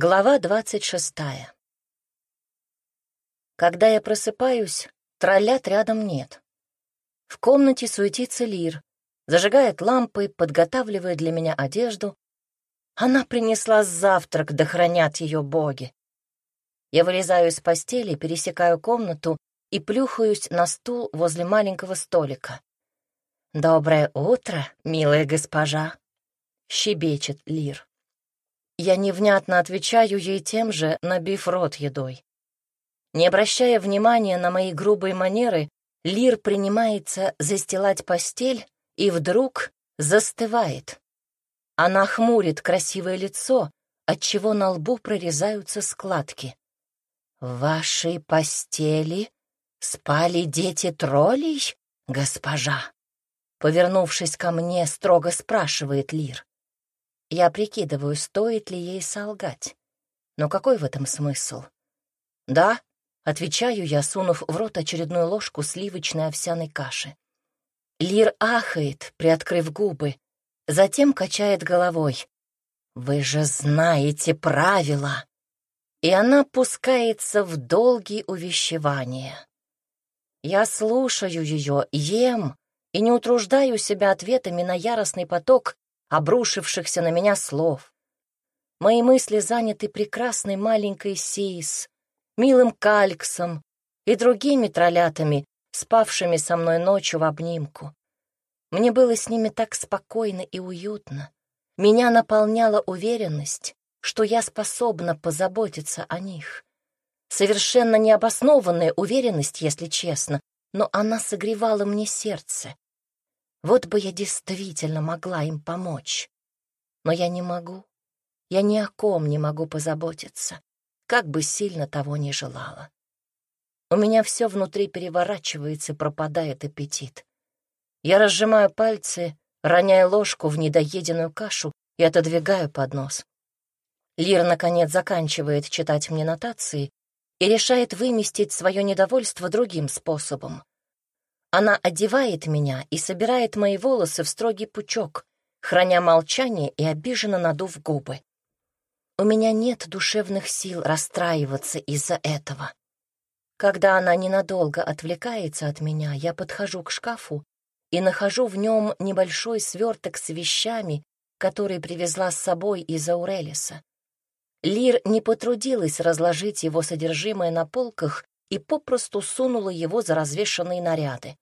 Глава двадцать шестая. Когда я просыпаюсь, троллят рядом нет. В комнате суетится Лир, зажигает лампы, подготавливает для меня одежду. Она принесла завтрак, да хранят ее боги. Я вылезаю из постели, пересекаю комнату и плюхаюсь на стул возле маленького столика. «Доброе утро, милая госпожа!» — щебечет Лир. Я невнятно отвечаю ей тем же, набив рот едой. Не обращая внимания на мои грубые манеры, Лир принимается застилать постель и вдруг застывает. Она хмурит красивое лицо, отчего на лбу прорезаются складки. «В вашей постели спали дети троллей, госпожа?» Повернувшись ко мне, строго спрашивает Лир. Я прикидываю, стоит ли ей солгать. Но какой в этом смысл? «Да», — отвечаю я, сунув в рот очередную ложку сливочной овсяной каши. Лир ахает, приоткрыв губы, затем качает головой. «Вы же знаете правила!» И она пускается в долгие увещевания. Я слушаю ее, ем и не утруждаю себя ответами на яростный поток обрушившихся на меня слов. Мои мысли заняты прекрасной маленькой Сис, милым Кальксом и другими троллятами, спавшими со мной ночью в обнимку. Мне было с ними так спокойно и уютно. Меня наполняла уверенность, что я способна позаботиться о них. Совершенно необоснованная уверенность, если честно, но она согревала мне сердце, вот бы я действительно могла им помочь. Но я не могу. Я ни о ком не могу позаботиться, как бы сильно того не желала. У меня все внутри переворачивается пропадает аппетит. Я разжимаю пальцы, роняя ложку в недоеденную кашу и отодвигаю поднос. Лир, наконец, заканчивает читать мне нотации и решает выместить свое недовольство другим способом. Она одевает меня и собирает мои волосы в строгий пучок, храня молчание и обиженно надув губы. У меня нет душевных сил расстраиваться из-за этого. Когда она ненадолго отвлекается от меня, я подхожу к шкафу и нахожу в нем небольшой сверток с вещами, которые привезла с собой из Аурелиса. Лир не потрудилась разложить его содержимое на полках и попросту сунула его за развешанные наряды.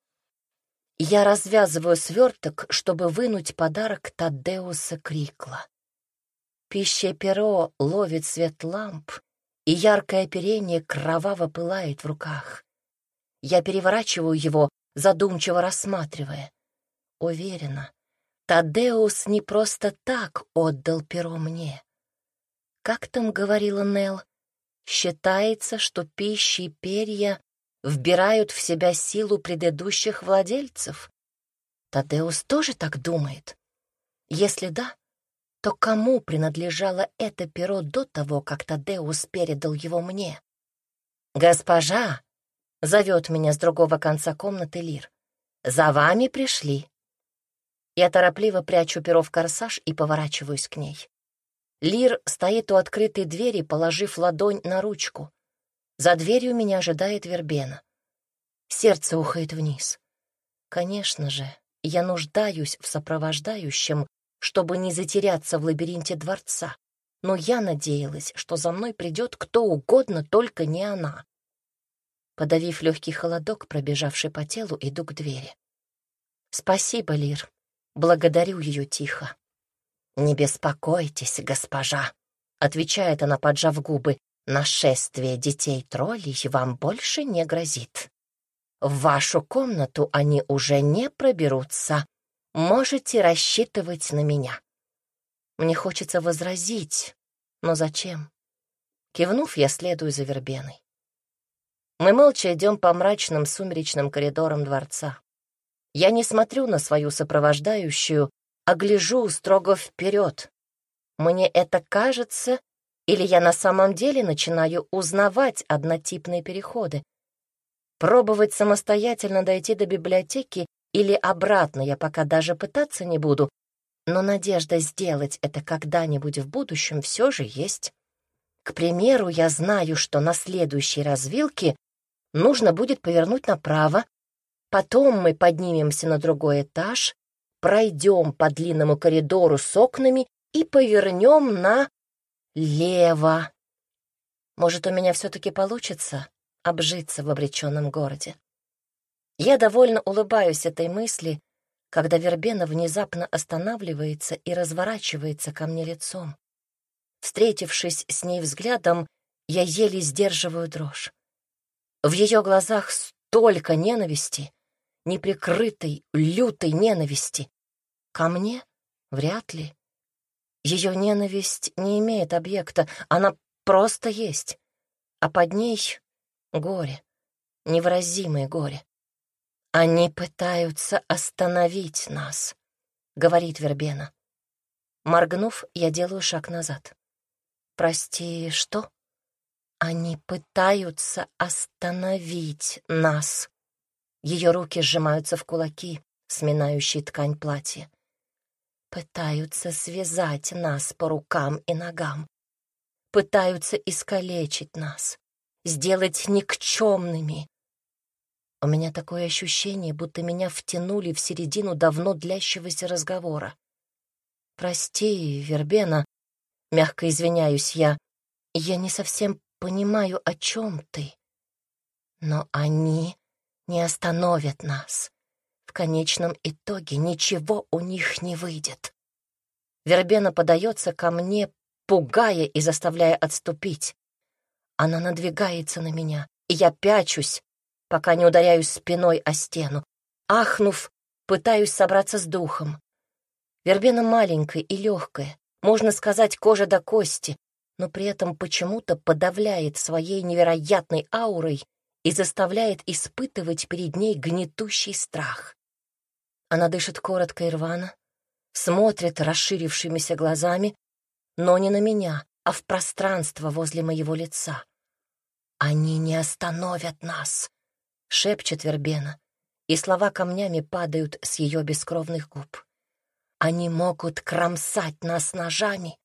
Я развязываю сверток, чтобы вынуть подарок Таддеуса Крикла. Пища перо ловит свет ламп, и яркое оперение кроваво пылает в руках. Я переворачиваю его, задумчиво рассматривая. Уверена, Тадеус не просто так отдал перо мне. Как там говорила Нел, считается, что пища и перья вбирают в себя силу предыдущих владельцев. Тадеус тоже так думает? Если да, то кому принадлежало это перо до того, как Тадеус передал его мне? «Госпожа!» — зовет меня с другого конца комнаты Лир. «За вами пришли». Я торопливо прячу перо в корсаж и поворачиваюсь к ней. Лир стоит у открытой двери, положив ладонь на ручку. За дверью меня ожидает вербена. Сердце ухает вниз. Конечно же, я нуждаюсь в сопровождающем, чтобы не затеряться в лабиринте дворца, но я надеялась, что за мной придет кто угодно, только не она. Подавив легкий холодок, пробежавший по телу, иду к двери. «Спасибо, Лир. Благодарю ее тихо». «Не беспокойтесь, госпожа», — отвечает она, поджав губы. «Нашествие детей-троллей вам больше не грозит. В вашу комнату они уже не проберутся. Можете рассчитывать на меня». Мне хочется возразить, но зачем? Кивнув, я следую за вербеной. Мы молча идем по мрачным сумеречным коридорам дворца. Я не смотрю на свою сопровождающую, а гляжу строго вперед. Мне это кажется, или я на самом деле начинаю узнавать однотипные переходы? Пробовать самостоятельно дойти до библиотеки или обратно я пока даже пытаться не буду, но надежда сделать это когда-нибудь в будущем все же есть. К примеру, я знаю, что на следующей развилке нужно будет повернуть направо, потом мы поднимемся на другой этаж, пройдем по длинному коридору с окнами и повернем на лево. Может, у меня все-таки получится обжиться в обреченном городе. Я довольно улыбаюсь этой мысли, когда Вербена внезапно останавливается и разворачивается ко мне лицом. Встретившись с ней взглядом, я еле сдерживаю дрожь. В ее глазах столько ненависти, неприкрытой, лютой ненависти. Ко мне? Вряд ли. Ее ненависть не имеет объекта, она просто есть. А под ней — горе, невыразимое горе. «Они пытаются остановить нас», — говорит Вербена. Моргнув, я делаю шаг назад. «Прости, что?» «Они пытаются остановить нас». Ее руки сжимаются в кулаки, сминающие ткань платья пытаются связать нас по рукам и ногам, пытаются искалечить нас, сделать никчемными. У меня такое ощущение, будто меня втянули в середину давно длящегося разговора. «Прости, Вербена», — мягко извиняюсь я, — «я не совсем понимаю, о чем ты. Но они не остановят нас конечном итоге ничего у них не выйдет. Вербена подается ко мне, пугая и заставляя отступить. Она надвигается на меня, и я пячусь, пока не ударяюсь спиной о стену. Ахнув, пытаюсь собраться с духом. Вербена маленькая и легкая, можно сказать, кожа до кости, но при этом почему-то подавляет своей невероятной аурой и заставляет испытывать перед ней гнетущий страх. Она дышит коротко и рвано, смотрит расширившимися глазами, но не на меня, а в пространство возле моего лица. «Они не остановят нас», — шепчет Вербена, и слова камнями падают с ее бескровных губ. «Они могут кромсать нас ножами,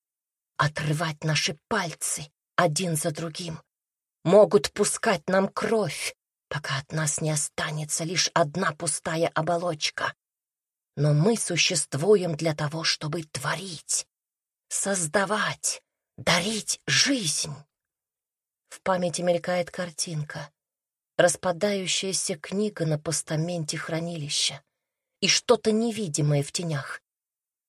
отрывать наши пальцы один за другим, могут пускать нам кровь, пока от нас не останется лишь одна пустая оболочка но мы существуем для того, чтобы творить, создавать, дарить жизнь. В памяти мелькает картинка, распадающаяся книга на постаменте хранилища и что-то невидимое в тенях.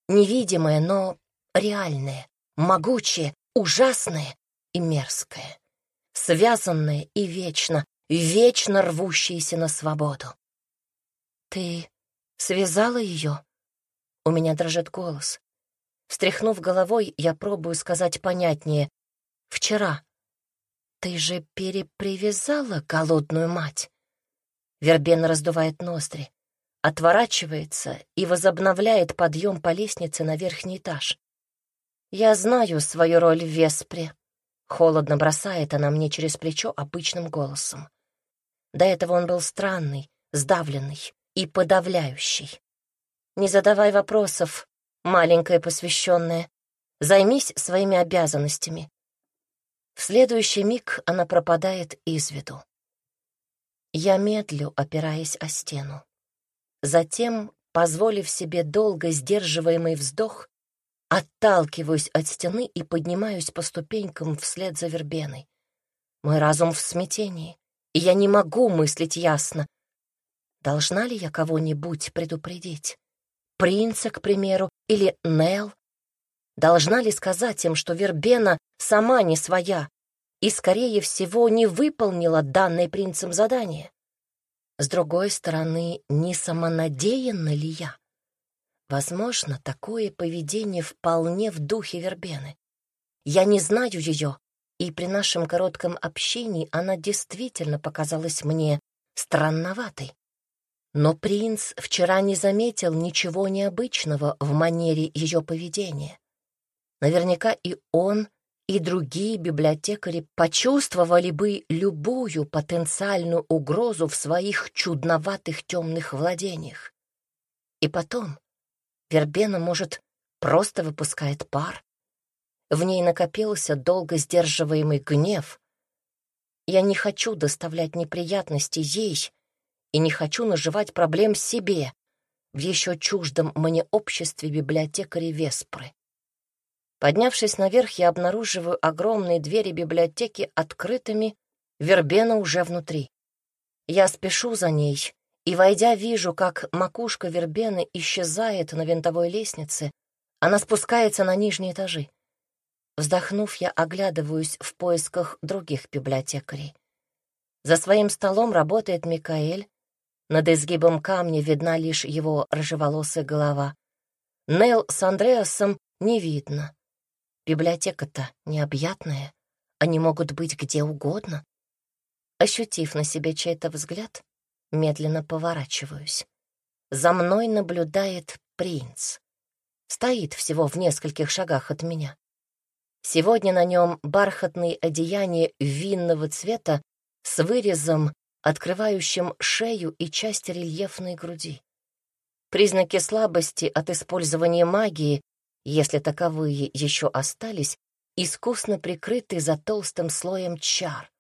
Невидимое, но реальное, могучее, ужасное и мерзкое, связанное и вечно, вечно рвущееся на свободу. Ты Связала ее? У меня дрожит голос. Встряхнув головой, я пробую сказать понятнее. Вчера. Ты же перепривязала голодную мать? Вербен раздувает ноздри, отворачивается и возобновляет подъем по лестнице на верхний этаж. Я знаю свою роль в Веспре. Холодно бросает она мне через плечо обычным голосом. До этого он был странный, сдавленный и подавляющий. Не задавай вопросов, маленькая посвященная. Займись своими обязанностями. В следующий миг она пропадает из виду. Я медлю, опираясь о стену. Затем, позволив себе долго сдерживаемый вздох, отталкиваюсь от стены и поднимаюсь по ступенькам вслед за вербеной. Мой разум в смятении, и я не могу мыслить ясно, Должна ли я кого-нибудь предупредить? Принца, к примеру, или Нел? Должна ли сказать им, что Вербена сама не своя и, скорее всего, не выполнила данное принцем задание? С другой стороны, не самонадеянна ли я? Возможно, такое поведение вполне в духе Вербены. Я не знаю ее, и при нашем коротком общении она действительно показалась мне странноватой. Но принц вчера не заметил ничего необычного в манере ее поведения. Наверняка и он, и другие библиотекари почувствовали бы любую потенциальную угрозу в своих чудноватых темных владениях. И потом, Вербена, может, просто выпускает пар. В ней накопился долго сдерживаемый гнев. Я не хочу доставлять неприятности ей и не хочу наживать проблем себе в еще чуждом мне обществе библиотекаря Веспры. Поднявшись наверх, я обнаруживаю огромные двери библиотеки открытыми, вербена уже внутри. Я спешу за ней и, войдя, вижу, как макушка вербены исчезает на винтовой лестнице, она спускается на нижние этажи. Вздохнув, я оглядываюсь в поисках других библиотекарей. За своим столом работает Микаэль. Над изгибом камня видна лишь его рыжеволосая голова. Нел с Андреасом не видно. Библиотека-то необъятная. Они могут быть где угодно. Ощутив на себе чей-то взгляд, медленно поворачиваюсь. За мной наблюдает принц. Стоит всего в нескольких шагах от меня. Сегодня на нем бархатные одеяния винного цвета с вырезом, открывающим шею и часть рельефной груди. Признаки слабости от использования магии, если таковые еще остались, искусно прикрыты за толстым слоем чар.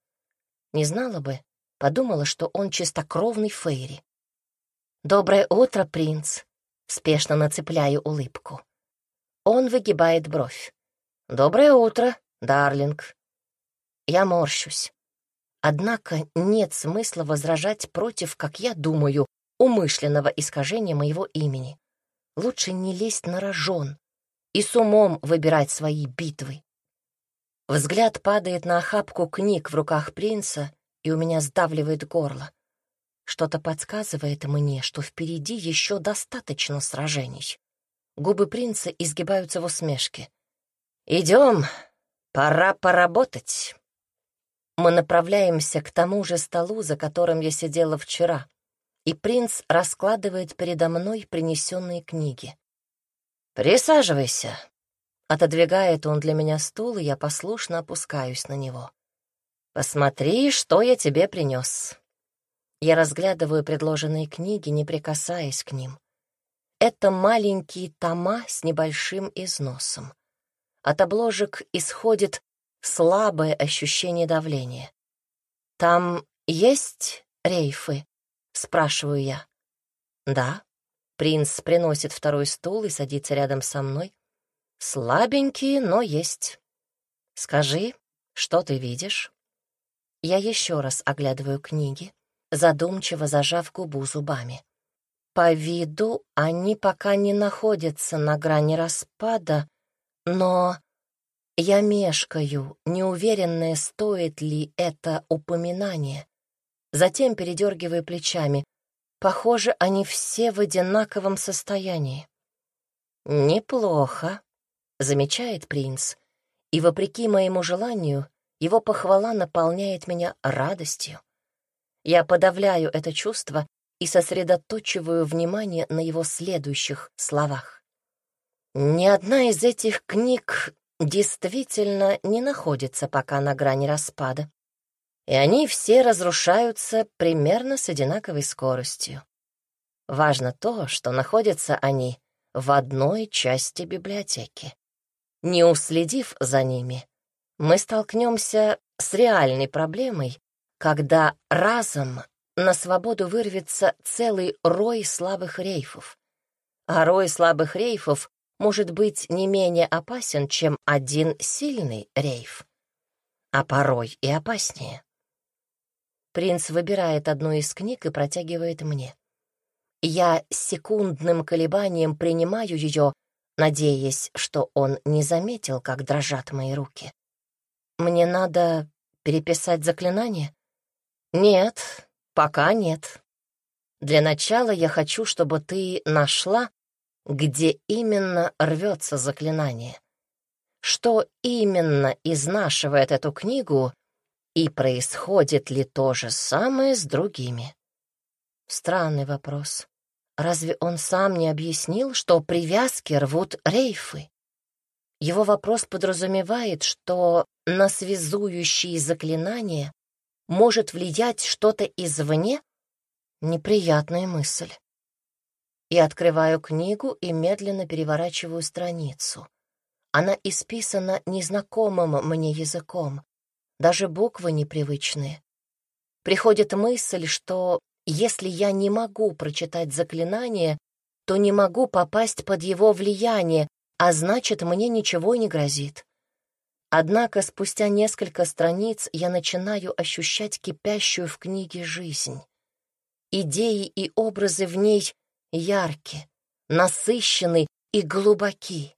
Не знала бы, подумала, что он чистокровный Фейри. «Доброе утро, принц!» Спешно нацепляю улыбку. Он выгибает бровь. «Доброе утро, Дарлинг». Я морщусь. Однако нет смысла возражать против, как я думаю, умышленного искажения моего имени. Лучше не лезть на рожон и с умом выбирать свои битвы. Взгляд падает на охапку книг в руках принца, и у меня сдавливает горло. Что-то подсказывает мне, что впереди еще достаточно сражений. Губы принца изгибаются в усмешке. «Идем, пора поработать». Мы направляемся к тому же столу, за которым я сидела вчера, и принц раскладывает передо мной принесенные книги. «Присаживайся». Отодвигает он для меня стул, и я послушно опускаюсь на него. «Посмотри, что я тебе принес». Я разглядываю предложенные книги, не прикасаясь к ним. Это маленькие тома с небольшим износом. От обложек исходит слабое ощущение давления. «Там есть рейфы?» — спрашиваю я. «Да». Принц приносит второй стул и садится рядом со мной. «Слабенькие, но есть. Скажи, что ты видишь?» Я еще раз оглядываю книги, задумчиво зажав губу зубами. По виду они пока не находятся на грани распада, но я мешкаю, неуверенная, стоит ли это упоминание. Затем передергиваю плечами. Похоже, они все в одинаковом состоянии. «Неплохо», — замечает принц, и, вопреки моему желанию, его похвала наполняет меня радостью. Я подавляю это чувство и сосредоточиваю внимание на его следующих словах. Ни одна из этих книг действительно не находится пока на грани распада, и они все разрушаются примерно с одинаковой скоростью. Важно то, что находятся они в одной части библиотеки. Не уследив за ними, мы столкнемся с реальной проблемой, когда разом на свободу вырвется целый рой слабых рейфов. А рой слабых рейфов может быть не менее опасен, чем один сильный рейф, а порой и опаснее. Принц выбирает одну из книг и протягивает мне. Я секундным колебанием принимаю ее, надеясь, что он не заметил, как дрожат мои руки. Мне надо переписать заклинание? Нет, пока нет. Для начала я хочу, чтобы ты нашла где именно рвется заклинание, что именно изнашивает эту книгу и происходит ли то же самое с другими. Странный вопрос. Разве он сам не объяснил, что привязки рвут рейфы? Его вопрос подразумевает, что на связующие заклинания может влиять что-то извне? Неприятная мысль. Я открываю книгу и медленно переворачиваю страницу. Она исписана незнакомым мне языком, даже буквы непривычные. Приходит мысль, что если я не могу прочитать заклинание, то не могу попасть под его влияние, а значит, мне ничего не грозит. Однако спустя несколько страниц я начинаю ощущать кипящую в книге жизнь. Идеи и образы в ней яркие, насыщены и глубоки.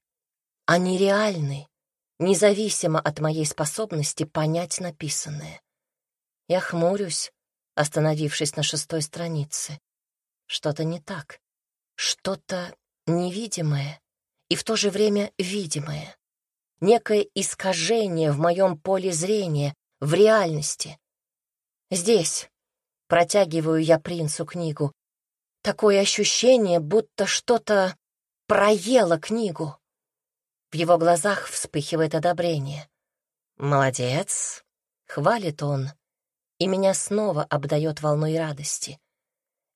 Они реальны, независимо от моей способности понять написанное. Я хмурюсь, остановившись на шестой странице. Что-то не так, что-то невидимое и в то же время видимое. Некое искажение в моем поле зрения, в реальности. Здесь протягиваю я принцу книгу. Такое ощущение, будто что-то проело книгу. В его глазах вспыхивает одобрение. «Молодец!» — хвалит он, и меня снова обдает волной радости.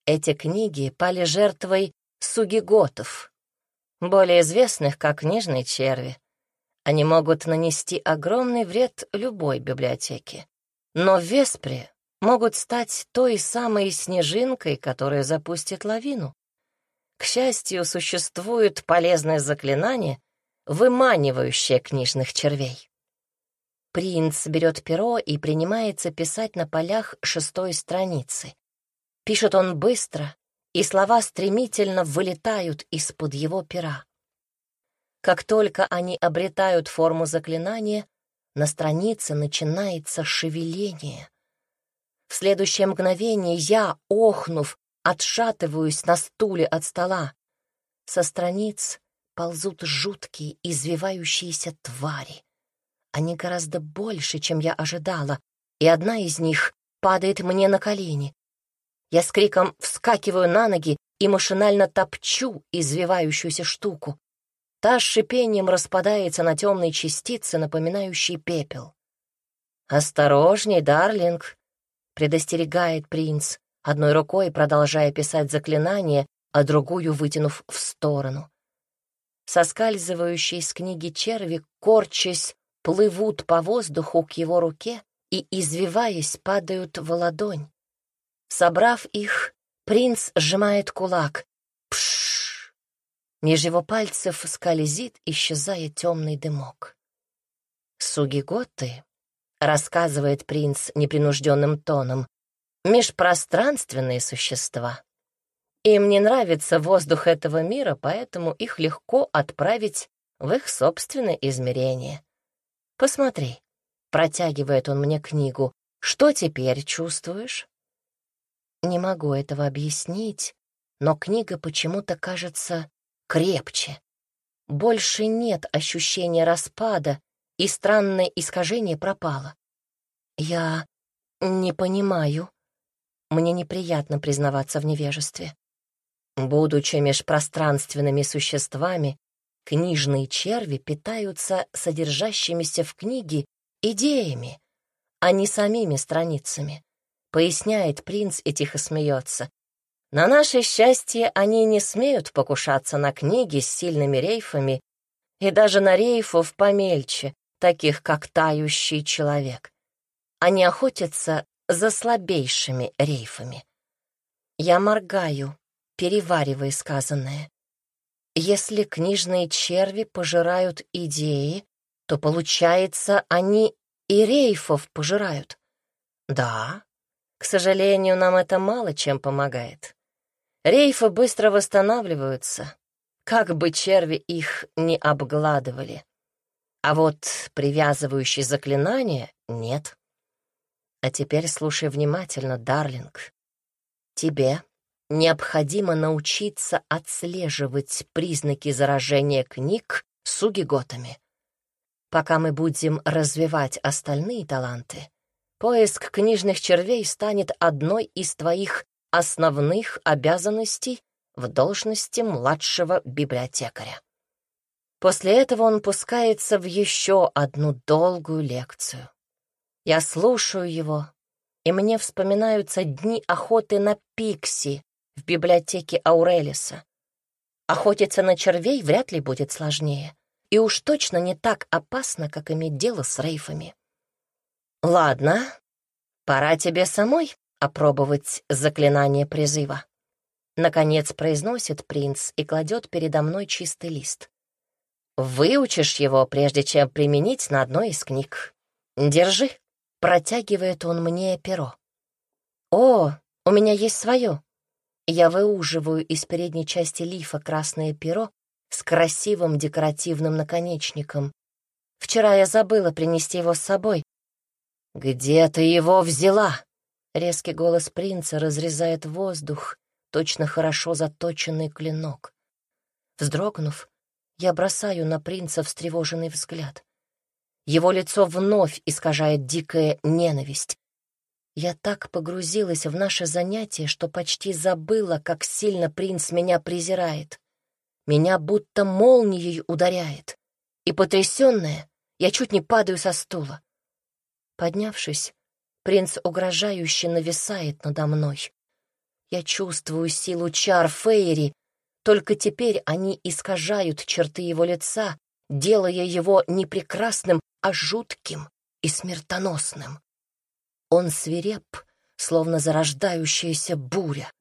Эти книги пали жертвой сугиготов, более известных как книжные черви. Они могут нанести огромный вред любой библиотеке. Но в могут стать той самой снежинкой, которая запустит лавину. К счастью, существует полезное заклинание, выманивающее книжных червей. Принц берет перо и принимается писать на полях шестой страницы. Пишет он быстро, и слова стремительно вылетают из-под его пера. Как только они обретают форму заклинания, на странице начинается шевеление. В следующее мгновение я, охнув, отшатываюсь на стуле от стола. Со страниц ползут жуткие, извивающиеся твари. Они гораздо больше, чем я ожидала, и одна из них падает мне на колени. Я с криком вскакиваю на ноги и машинально топчу извивающуюся штуку. Та с шипением распадается на темные частицы, напоминающие пепел. «Осторожней, Дарлинг!» — предостерегает принц, одной рукой продолжая писать заклинание, а другую вытянув в сторону соскальзывающие с книги черви, корчась, плывут по воздуху к его руке и, извиваясь, падают в ладонь. Собрав их, принц сжимает кулак. Пш! Меж его пальцев скользит, исчезая темный дымок. «Сугиготы», — рассказывает принц непринужденным тоном, — «межпространственные существа. Им не нравится воздух этого мира, поэтому их легко отправить в их собственное измерение. Посмотри, протягивает он мне книгу. Что теперь чувствуешь? Не могу этого объяснить, но книга почему-то кажется крепче. Больше нет ощущения распада, и странное искажение пропало. Я не понимаю. Мне неприятно признаваться в невежестве. Будучи межпространственными существами, книжные черви питаются содержащимися в книге идеями, а не самими страницами, поясняет принц и тихо смеется. На наше счастье они не смеют покушаться на книги с сильными рейфами и даже на рейфов помельче, таких как тающий человек. Они охотятся за слабейшими рейфами. Я моргаю, переваривая сказанное. Если книжные черви пожирают идеи, то, получается, они и рейфов пожирают. Да, к сожалению, нам это мало чем помогает. Рейфы быстро восстанавливаются, как бы черви их не обгладывали. А вот привязывающие заклинания нет. А теперь слушай внимательно, Дарлинг. Тебе необходимо научиться отслеживать признаки заражения книг сугиготами. Пока мы будем развивать остальные таланты, поиск книжных червей станет одной из твоих основных обязанностей в должности младшего библиотекаря. После этого он пускается в еще одну долгую лекцию. Я слушаю его, и мне вспоминаются дни охоты на пикси, в библиотеке Аурелиса. Охотиться на червей вряд ли будет сложнее. и уж точно не так опасно, как иметь дело с рейфами. Ладно, пора тебе самой опробовать заклинание призыва. Наконец произносит принц и кладет передо мной чистый лист. Выучишь его, прежде чем применить на одной из книг. Держи. Протягивает он мне перо. О, у меня есть свое. Я выуживаю из передней части лифа красное перо с красивым декоративным наконечником. Вчера я забыла принести его с собой. «Где ты его взяла?» Резкий голос принца разрезает воздух, точно хорошо заточенный клинок. Вздрогнув, я бросаю на принца встревоженный взгляд. Его лицо вновь искажает дикая ненависть. Я так погрузилась в наше занятие, что почти забыла, как сильно принц меня презирает. Меня будто молнией ударяет. И потрясённая, я чуть не падаю со стула. Поднявшись, принц угрожающе нависает надо мной. Я чувствую силу чар Фейри, только теперь они искажают черты его лица, делая его не прекрасным, а жутким и смертоносным. Он свиреп, словно зарождающаяся буря.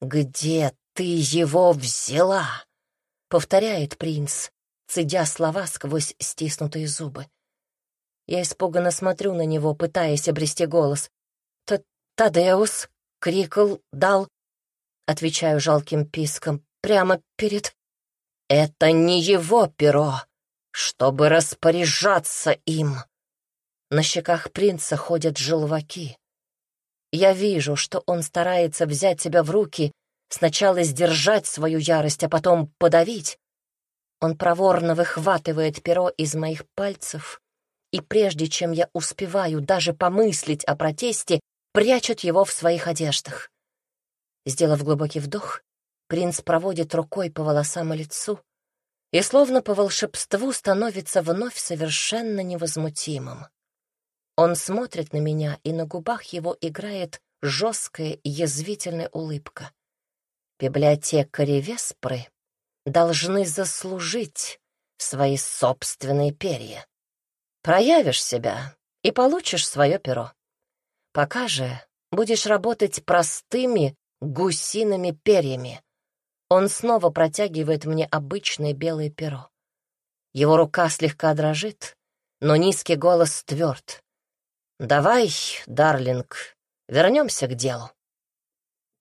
«Где ты его взяла?» — повторяет принц, цедя слова сквозь стиснутые зубы. Я испуганно смотрю на него, пытаясь обрести голос. «Тадеус!» — крикл дал. Отвечаю жалким писком прямо перед... Это не его перо, чтобы распоряжаться им. На щеках принца ходят желваки. Я вижу, что он старается взять себя в руки, сначала сдержать свою ярость, а потом подавить. Он проворно выхватывает перо из моих пальцев, и прежде чем я успеваю даже помыслить о протесте, прячет его в своих одеждах. Сделав глубокий вдох, Принц проводит рукой по волосам и лицу и словно по волшебству становится вновь совершенно невозмутимым. Он смотрит на меня, и на губах его играет жесткая язвительная улыбка. Библиотекари Веспры должны заслужить свои собственные перья. Проявишь себя и получишь свое перо. Пока же будешь работать простыми гусиными перьями. Он снова протягивает мне обычное белое перо. Его рука слегка дрожит, но низкий голос тверд. «Давай, Дарлинг, вернемся к делу».